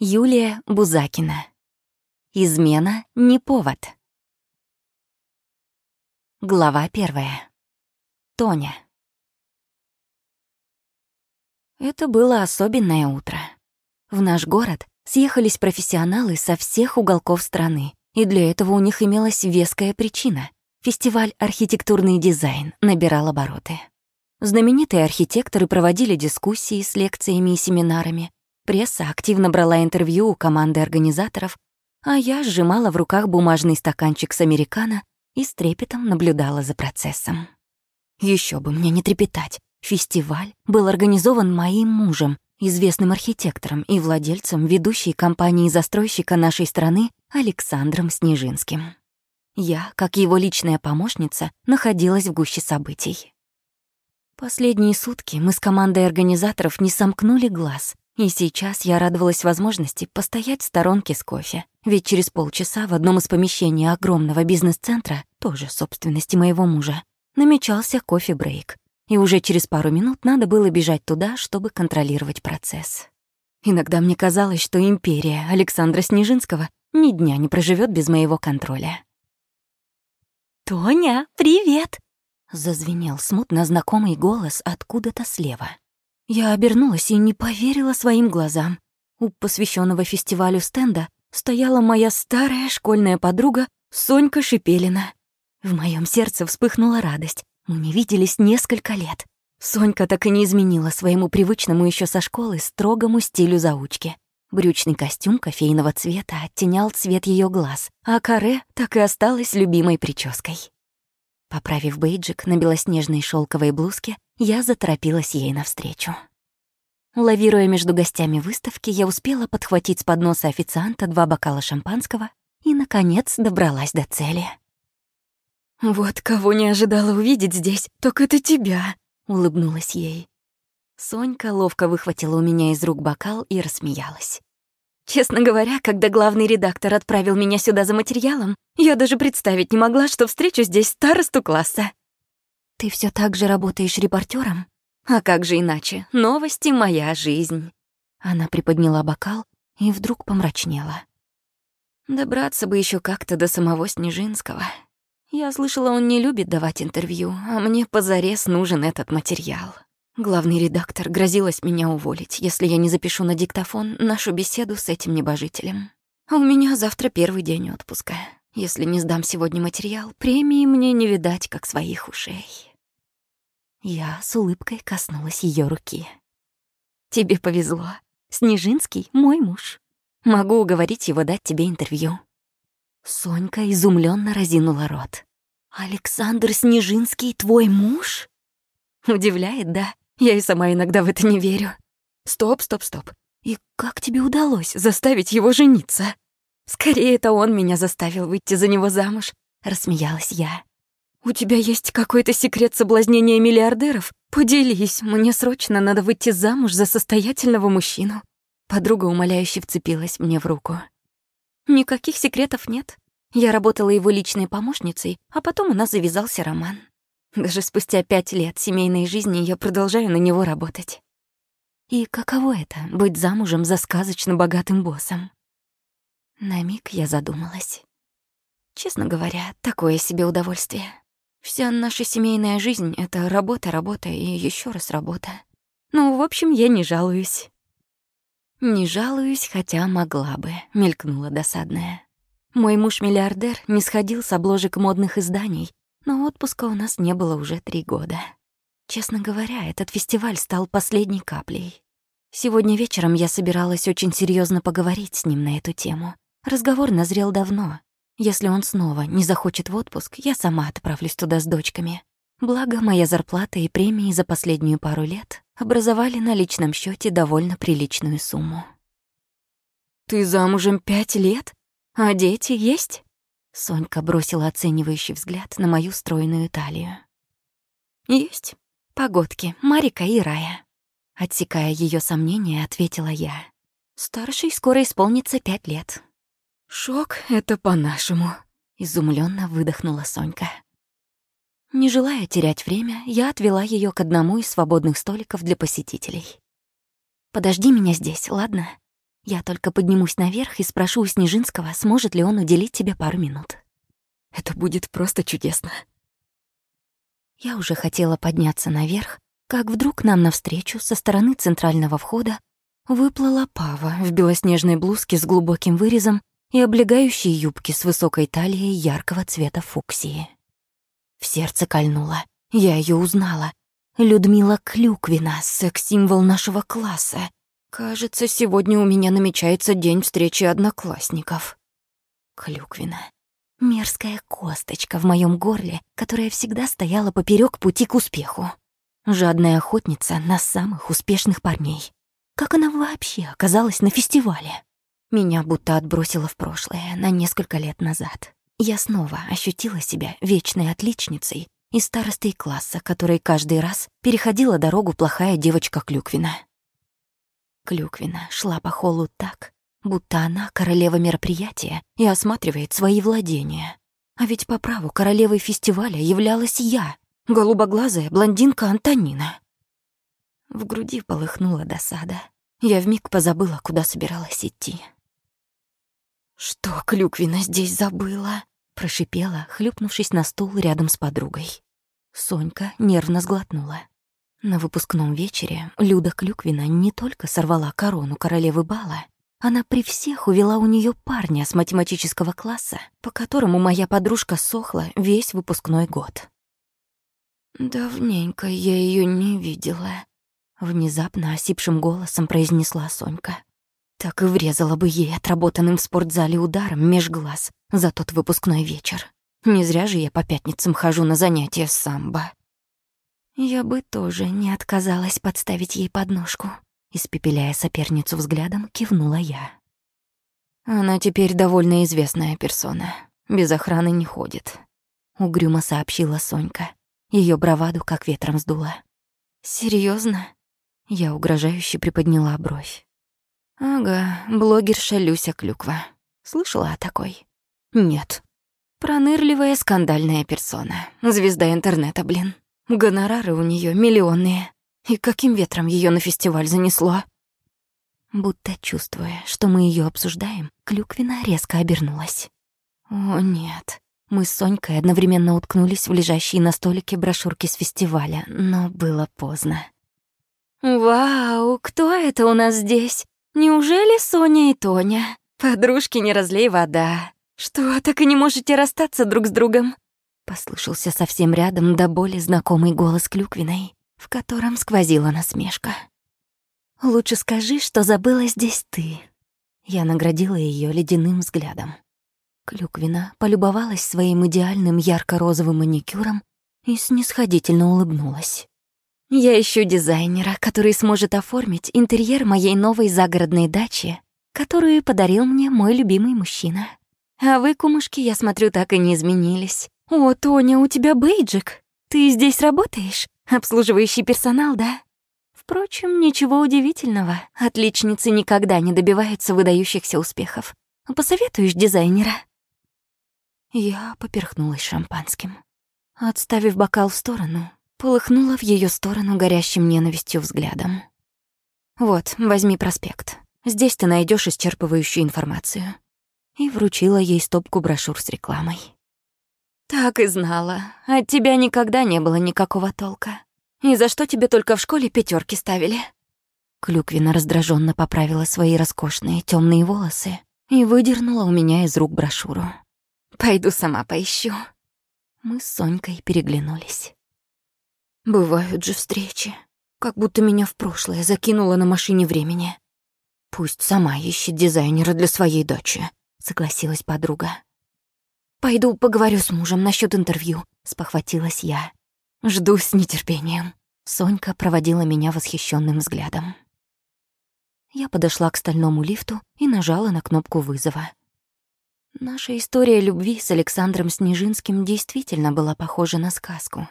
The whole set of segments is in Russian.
Юлия Бузакина. Измена не повод. Глава первая. Тоня. Это было особенное утро. В наш город съехались профессионалы со всех уголков страны, и для этого у них имелась веская причина. Фестиваль «Архитектурный дизайн» набирал обороты. Знаменитые архитекторы проводили дискуссии с лекциями и семинарами, Пресса активно брала интервью у команды организаторов, а я сжимала в руках бумажный стаканчик с американо и с трепетом наблюдала за процессом. Еще бы мне не трепетать. Фестиваль был организован моим мужем, известным архитектором и владельцем ведущей компании-застройщика нашей страны Александром Снежинским. Я, как его личная помощница, находилась в гуще событий. Последние сутки мы с командой организаторов не сомкнули глаз, и сейчас я радовалась возможности постоять в сторонке с кофе, ведь через полчаса в одном из помещений огромного бизнес-центра, тоже собственности моего мужа, намечался кофе-брейк. И уже через пару минут надо было бежать туда, чтобы контролировать процесс. Иногда мне казалось, что империя Александра Снежинского ни дня не проживет без моего контроля. «Тоня, привет!» — зазвенел смутно знакомый голос откуда-то слева. Я обернулась и не поверила своим глазам. У посвященного фестивалю стенда стояла моя старая школьная подруга Сонька Шипелина. В моем сердце вспыхнула радость. Мы не виделись несколько лет. Сонька так и не изменила своему привычному еще со школы строгому стилю заучки. Брючный костюм кофейного цвета оттенял цвет ее глаз, а каре так и осталась любимой прической. Поправив бейджик на белоснежной шелковой блузке, я заторопилась ей навстречу. Лавируя между гостями выставки, я успела подхватить с подноса официанта два бокала шампанского и, наконец, добралась до цели. «Вот кого не ожидала увидеть здесь, так это тебя», — улыбнулась ей. Сонька ловко выхватила у меня из рук бокал и рассмеялась. Честно говоря, когда главный редактор отправил меня сюда за материалом, я даже представить не могла, что встречу здесь старосту класса. Ты все так же работаешь репортером? А как же иначе? Новости — моя жизнь. Она приподняла бокал и вдруг помрачнела. Добраться бы еще как-то до самого Снежинского. Я слышала, он не любит давать интервью, а мне позарез нужен этот материал. Главный редактор грозилась меня уволить, если я не запишу на диктофон нашу беседу с этим небожителем. А у меня завтра первый день отпуска. Если не сдам сегодня материал, премии мне не видать, как своих ушей. Я с улыбкой коснулась ее руки. «Тебе повезло. Снежинский — мой муж. Могу уговорить его дать тебе интервью». Сонька изумленно разинула рот. «Александр Снежинский твой муж?» Удивляет, да? Я и сама иногда в это не верю. Стоп, стоп, стоп. И как тебе удалось заставить его жениться? Скорее, это он меня заставил выйти за него замуж, рассмеялась я. У тебя есть какой-то секрет соблазнения миллиардеров? Поделись, мне срочно надо выйти замуж за состоятельного мужчину. Подруга умоляюще вцепилась мне в руку. Никаких секретов нет. Я работала его личной помощницей, а потом у нас завязался роман. Даже спустя пять лет семейной жизни я продолжаю на него работать. И каково это — быть замужем за сказочно богатым боссом? На миг я задумалась. Честно говоря, такое себе удовольствие. Вся наша семейная жизнь — это работа, работа и еще раз работа. Ну, в общем, я не жалуюсь. «Не жалуюсь, хотя могла бы», — мелькнула досадная. Мой муж-миллиардер не сходил с обложек модных изданий, но отпуска у нас не было уже три года. Честно говоря, этот фестиваль стал последней каплей. Сегодня вечером я собиралась очень серьезно поговорить с ним на эту тему. Разговор назрел давно. Если он снова не захочет в отпуск, я сама отправлюсь туда с дочками. Благо, моя зарплата и премии за последнюю пару лет образовали на личном счете довольно приличную сумму. «Ты замужем пять лет? А дети есть?» Сонька бросила оценивающий взгляд на мою стройную талию. «Есть. Погодки, Марика и Рая». Отсекая ее сомнения, ответила я. «Старшей скоро исполнится пять лет». «Шок — это по-нашему», — изумленно выдохнула Сонька. Не желая терять время, я отвела ее к одному из свободных столиков для посетителей. «Подожди меня здесь, ладно?» Я только поднимусь наверх и спрошу у Снежинского, сможет ли он уделить тебе пару минут. Это будет просто чудесно. Я уже хотела подняться наверх, как вдруг нам навстречу со стороны центрального входа выплыла Пава в белоснежной блузке с глубоким вырезом и облегающей юбке с высокой талией яркого цвета фуксии. В сердце кольнуло. Я ее узнала. Людмила Клюквина, секс-символ нашего класса. Кажется, сегодня у меня намечается день встречи одноклассников. Клюквина. Мерзкая косточка в моем горле, которая всегда стояла поперек пути к успеху. Жадная охотница на самых успешных парней. Как она вообще оказалась на фестивале? Меня будто отбросило в прошлое, на несколько лет назад. Я снова ощутила себя вечной отличницей и старостой класса, которой каждый раз переходила дорогу плохая девочка Клюквина. Клюквина шла по холлу так, будто она королева мероприятия и осматривает свои владения. А ведь по праву королевой фестиваля являлась я, голубоглазая блондинка Антонина. В груди полыхнула досада. Я вмиг позабыла, куда собиралась идти. «Что Клюквина здесь забыла?» — прошипела, хлюпнувшись на стул рядом с подругой. Сонька нервно сглотнула. На выпускном вечере Люда Клюквина не только сорвала корону королевы бала, она при всех увела у нее парня с математического класса, по которому моя подружка сохла весь выпускной год. «Давненько я ее не видела», — внезапно осипшим голосом произнесла Сонька. Так и врезала бы ей отработанным в спортзале ударом меж глаз за тот выпускной вечер. Не зря же я по пятницам хожу на занятия самбо. Я бы тоже не отказалась подставить ей подножку. Испепеляя соперницу взглядом, кивнула я. Она теперь довольно известная персона. Без охраны не ходит. Угрюмо сообщила Сонька. Ее браваду как ветром сдуло. Серьезно? Я угрожающе приподняла бровь. Ага, блогерша Люся Клюква. Слышала о такой? Нет. Пронырливая скандальная персона. Звезда интернета, блин. Гонорары у нее миллионные. И каким ветром ее на фестиваль занесло? Будто чувствуя, что мы ее обсуждаем, Клюквина резко обернулась. О, нет. Мы с Сонькой одновременно уткнулись в лежащие на столике брошюрки с фестиваля, но было поздно. «Вау, кто это у нас здесь? Неужели Соня и Тоня? Подружки, не разлей вода. Что, так и не можете расстаться друг с другом?» Послышался совсем рядом до боли знакомый голос Клюквиной в котором сквозила насмешка. «Лучше скажи, что забыла здесь ты». Я наградила ее ледяным взглядом. Клюквина полюбовалась своим идеальным ярко-розовым маникюром и снисходительно улыбнулась. «Я ищу дизайнера, который сможет оформить интерьер моей новой загородной дачи, которую подарил мне мой любимый мужчина. А вы, кумушки, я смотрю, так и не изменились. О, Тоня, у тебя бейджик. Ты здесь работаешь? Обслуживающий персонал, да? Впрочем, ничего удивительного. Отличницы никогда не добиваются выдающихся успехов. Посоветуешь дизайнера?» Я поперхнулась шампанским. Отставив бокал в сторону, полыхнула в ее сторону горящим ненавистью взглядом. «Вот, возьми проспект. Здесь ты найдешь исчерпывающую информацию». И вручила ей стопку брошюр с рекламой. «Так и знала. От тебя никогда не было никакого толка. И за что тебе только в школе пятерки ставили?» Клюквина раздраженно поправила свои роскошные темные волосы и выдернула у меня из рук брошюру. «Пойду сама поищу». Мы с Сонькой переглянулись. «Бывают же встречи. Как будто меня в прошлое закинуло на машине времени. Пусть сама ищет дизайнера для своей дочи», — согласилась подруга. «Пойду поговорю с мужем насчет интервью», — спохватилась я. «Жду с нетерпением». Сонька проводила меня восхищенным взглядом. Я подошла к стальному лифту и нажала на кнопку вызова. Наша история любви с Александром Снежинским действительно была похожа на сказку.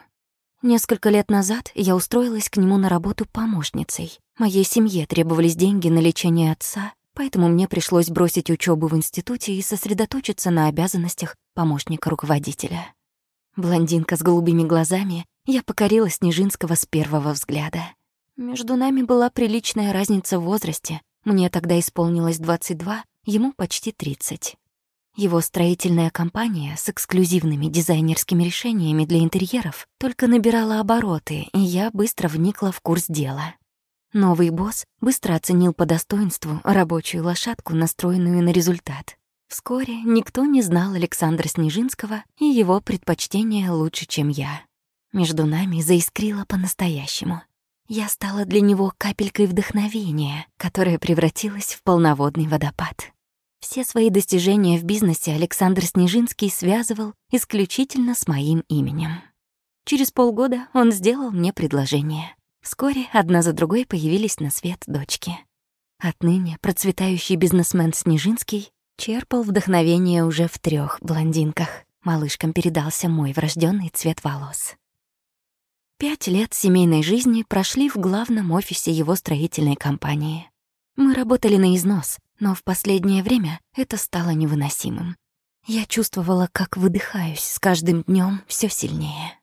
Несколько лет назад я устроилась к нему на работу помощницей. Моей семье требовались деньги на лечение отца, поэтому мне пришлось бросить учебу в институте и сосредоточиться на обязанностях помощника руководителя. Блондинка с голубыми глазами, я покорила Снежинского с первого взгляда. Между нами была приличная разница в возрасте. Мне тогда исполнилось 22, ему почти 30. Его строительная компания с эксклюзивными дизайнерскими решениями для интерьеров только набирала обороты, и я быстро вникла в курс дела. Новый босс быстро оценил по достоинству рабочую лошадку, настроенную на результат. Вскоре никто не знал Александра Снежинского и его предпочтения лучше, чем я. Между нами заискрило по-настоящему. Я стала для него капелькой вдохновения, которая превратилась в полноводный водопад. Все свои достижения в бизнесе Александр Снежинский связывал исключительно с моим именем. Через полгода он сделал мне предложение. Вскоре одна за другой появились на свет дочки. Отныне процветающий бизнесмен Снежинский черпал вдохновение уже в трех блондинках. Малышкам передался мой врожденный цвет волос. Пять лет семейной жизни прошли в главном офисе его строительной компании. Мы работали на износ, но в последнее время это стало невыносимым. Я чувствовала, как выдыхаюсь с каждым днем все сильнее.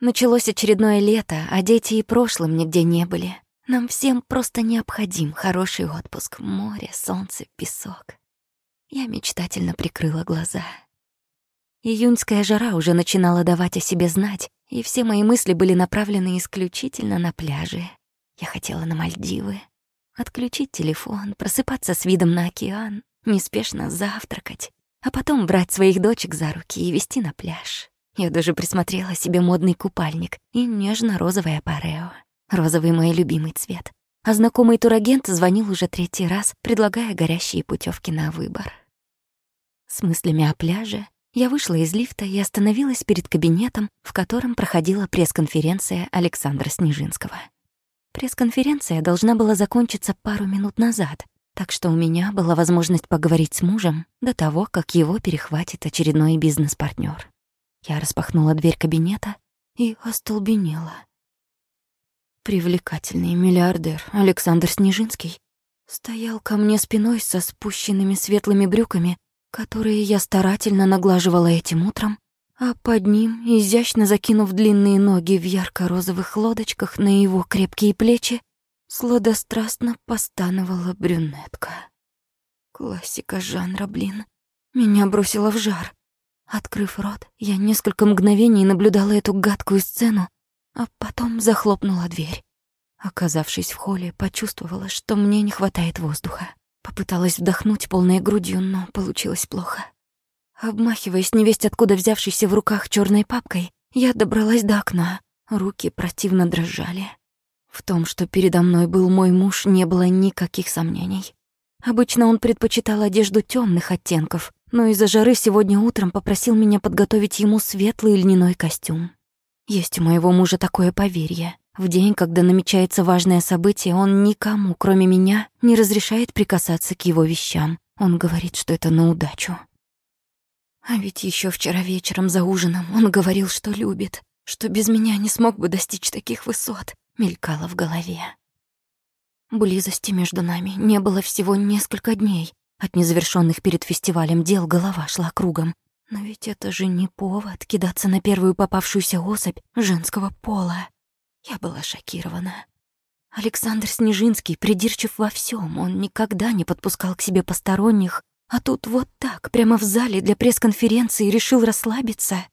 Началось очередное лето, а дети и прошлым нигде не были. Нам всем просто необходим хороший отпуск. Море, солнце, песок. Я мечтательно прикрыла глаза. Июньская жара уже начинала давать о себе знать, и все мои мысли были направлены исключительно на пляжи. Я хотела на Мальдивы. Отключить телефон, просыпаться с видом на океан, неспешно завтракать, а потом брать своих дочек за руки и вести на пляж. Я даже присмотрела себе модный купальник и нежно-розовое парео. Розовый мой любимый цвет. А знакомый турагент звонил уже третий раз, предлагая горящие путевки на выбор. С мыслями о пляже я вышла из лифта и остановилась перед кабинетом, в котором проходила пресс-конференция Александра Снежинского. Пресс-конференция должна была закончиться пару минут назад, так что у меня была возможность поговорить с мужем до того, как его перехватит очередной бизнес-партнер. Я распахнула дверь кабинета и остолбенела. Привлекательный миллиардер Александр Снежинский стоял ко мне спиной со спущенными светлыми брюками, которые я старательно наглаживала этим утром, а под ним, изящно закинув длинные ноги в ярко-розовых лодочках на его крепкие плечи, сладострастно постановала брюнетка. Классика жанра, блин. Меня бросило в жар. Открыв рот, я несколько мгновений наблюдала эту гадкую сцену, а потом захлопнула дверь. Оказавшись в холле, почувствовала, что мне не хватает воздуха. Попыталась вдохнуть полной грудью, но получилось плохо. Обмахиваясь невесть откуда взявшейся в руках черной папкой, я добралась до окна. Руки противно дрожали. В том, что передо мной был мой муж, не было никаких сомнений. Обычно он предпочитал одежду темных оттенков, но из-за жары сегодня утром попросил меня подготовить ему светлый льняной костюм. Есть у моего мужа такое поверье. В день, когда намечается важное событие, он никому, кроме меня, не разрешает прикасаться к его вещам. Он говорит, что это на удачу. А ведь еще вчера вечером за ужином он говорил, что любит, что без меня не смог бы достичь таких высот, мелькало в голове. Близости между нами не было всего несколько дней. От незавершенных перед фестивалем дел голова шла кругом. Но ведь это же не повод кидаться на первую попавшуюся особь женского пола. Я была шокирована. Александр Снежинский придирчив во всем, он никогда не подпускал к себе посторонних, а тут вот так, прямо в зале для пресс-конференции решил расслабиться.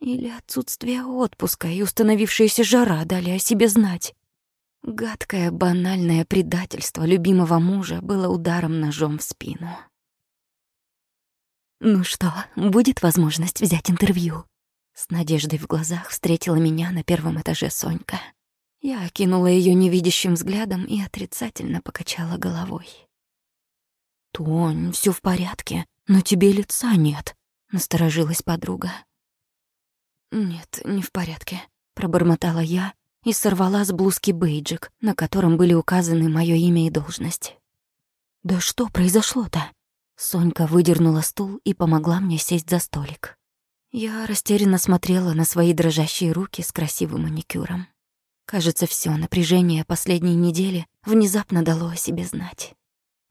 Или отсутствие отпуска и установившаяся жара дали о себе знать. Гадкое, банальное предательство любимого мужа было ударом ножом в спину. «Ну что, будет возможность взять интервью?» С надеждой в глазах встретила меня на первом этаже Сонька. Я окинула ее невидящим взглядом и отрицательно покачала головой. «Тонь, все в порядке, но тебе лица нет», — насторожилась подруга. «Нет, не в порядке», — пробормотала я и сорвала с блузки бейджик, на котором были указаны мое имя и должность. «Да что произошло-то?» Сонька выдернула стул и помогла мне сесть за столик. Я растерянно смотрела на свои дрожащие руки с красивым маникюром. Кажется, все напряжение последней недели внезапно дало о себе знать.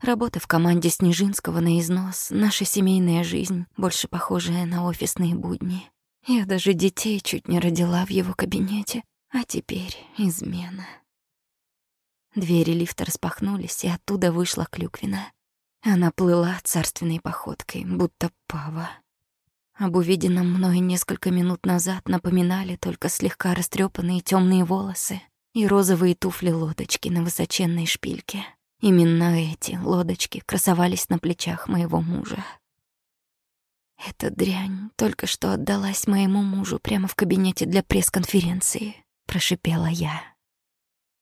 Работа в команде Снежинского на износ, наша семейная жизнь, больше похожая на офисные будни. Я даже детей чуть не родила в его кабинете, а теперь измена. Двери лифта распахнулись, и оттуда вышла Клюквина. Она плыла царственной походкой, будто пава. Об увиденном мной несколько минут назад напоминали только слегка растрепанные темные волосы и розовые туфли-лодочки на высоченной шпильке. Именно эти лодочки красовались на плечах моего мужа. Эта дрянь только что отдалась моему мужу прямо в кабинете для пресс-конференции, прошипела я.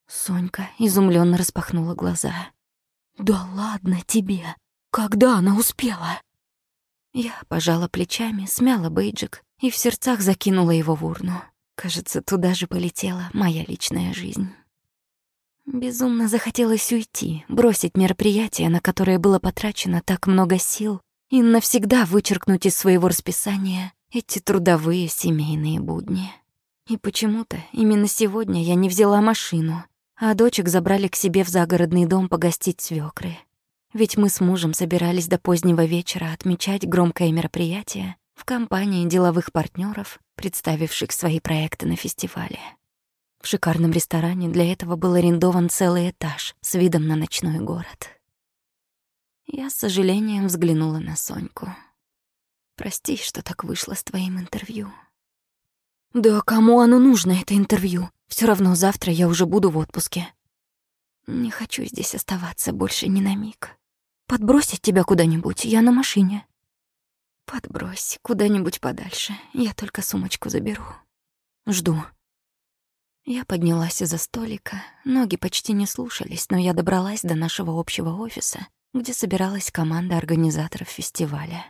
Сонька изумленно распахнула глаза. Да ладно тебе. Когда она успела? Я пожала плечами, смяла бейджик и в сердцах закинула его в урну. Кажется, туда же полетела моя личная жизнь. Безумно захотелось уйти, бросить мероприятие, на которое было потрачено так много сил, и навсегда вычеркнуть из своего расписания эти трудовые семейные будни. И почему-то именно сегодня я не взяла машину, а дочек забрали к себе в загородный дом погостить свёкры. Ведь мы с мужем собирались до позднего вечера отмечать громкое мероприятие в компании деловых партнеров, представивших свои проекты на фестивале. В шикарном ресторане для этого был арендован целый этаж с видом на ночной город. Я с сожалением взглянула на Соньку. «Прости, что так вышло с твоим интервью». «Да кому оно нужно, это интервью? Все равно завтра я уже буду в отпуске». «Не хочу здесь оставаться больше ни на миг. Подбросить тебя куда-нибудь, я на машине». «Подбрось куда-нибудь подальше, я только сумочку заберу». «Жду». Я поднялась из-за столика, ноги почти не слушались, но я добралась до нашего общего офиса где собиралась команда организаторов фестиваля.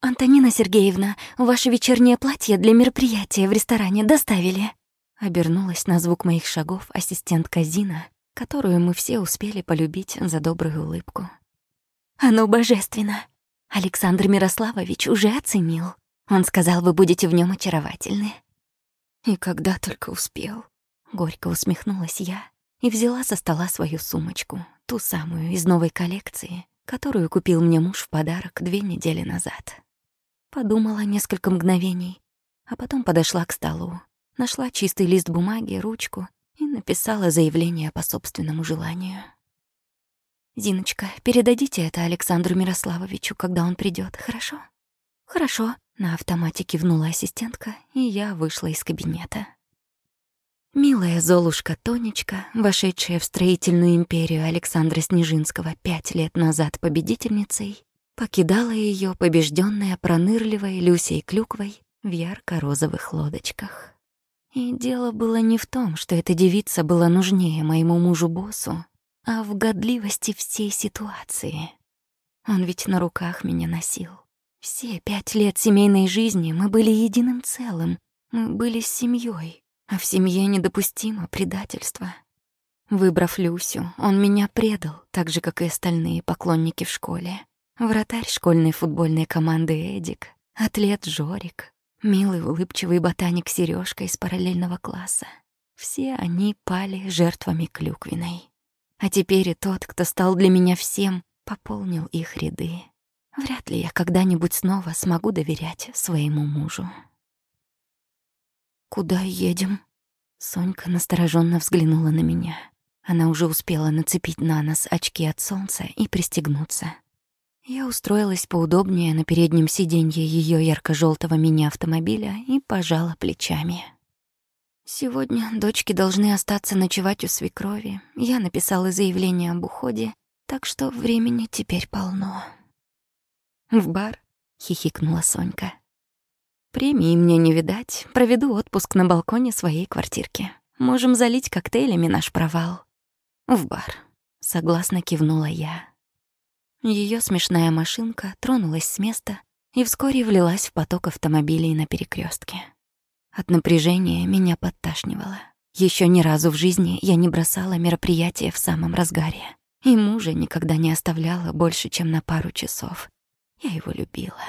«Антонина Сергеевна, ваше вечернее платье для мероприятия в ресторане доставили?» Обернулась на звук моих шагов ассистентка Зина, которую мы все успели полюбить за добрую улыбку. «Оно божественно! Александр Мирославович уже оценил. Он сказал, вы будете в нем очаровательны». «И когда только успел», — горько усмехнулась я и взяла со стола свою сумочку, Ту самую из новой коллекции, которую купил мне муж в подарок две недели назад. Подумала несколько мгновений, а потом подошла к столу, нашла чистый лист бумаги, ручку и написала заявление по собственному желанию. «Зиночка, передадите это Александру Мирославовичу, когда он придет, хорошо?» «Хорошо», — на автомате кивнула ассистентка, и я вышла из кабинета. Милая Золушка Тонечка, вошедшая в строительную империю Александра Снежинского пять лет назад победительницей, покидала ее побежденная пронырливой Люсей Клюквой в ярко-розовых лодочках. И дело было не в том, что эта девица была нужнее моему мужу-боссу, а в годливости всей ситуации. Он ведь на руках меня носил. Все пять лет семейной жизни мы были единым целым, мы были семьей. А в семье недопустимо предательство. Выбрав Люсю, он меня предал, так же, как и остальные поклонники в школе. Вратарь школьной футбольной команды Эдик, атлет Жорик, милый улыбчивый ботаник Сережка из параллельного класса. Все они пали жертвами клюквиной. А теперь и тот, кто стал для меня всем, пополнил их ряды. Вряд ли я когда-нибудь снова смогу доверять своему мужу. «Куда едем?» Сонька настороженно взглянула на меня. Она уже успела нацепить на нос очки от солнца и пристегнуться. Я устроилась поудобнее на переднем сиденье ее ярко желтого мини-автомобиля и пожала плечами. Сегодня дочки должны остаться ночевать у свекрови. Я написала заявление об уходе, так что времени теперь полно. «В бар?» — хихикнула Сонька. Премии мне не видать. Проведу отпуск на балконе своей квартирки. Можем залить коктейлями наш провал. В бар. Согласно кивнула я. Ее смешная машинка тронулась с места и вскоре влилась в поток автомобилей на перекрестке. От напряжения меня подташнивало. Еще ни разу в жизни я не бросала мероприятие в самом разгаре. И мужа никогда не оставляла больше, чем на пару часов. Я его любила.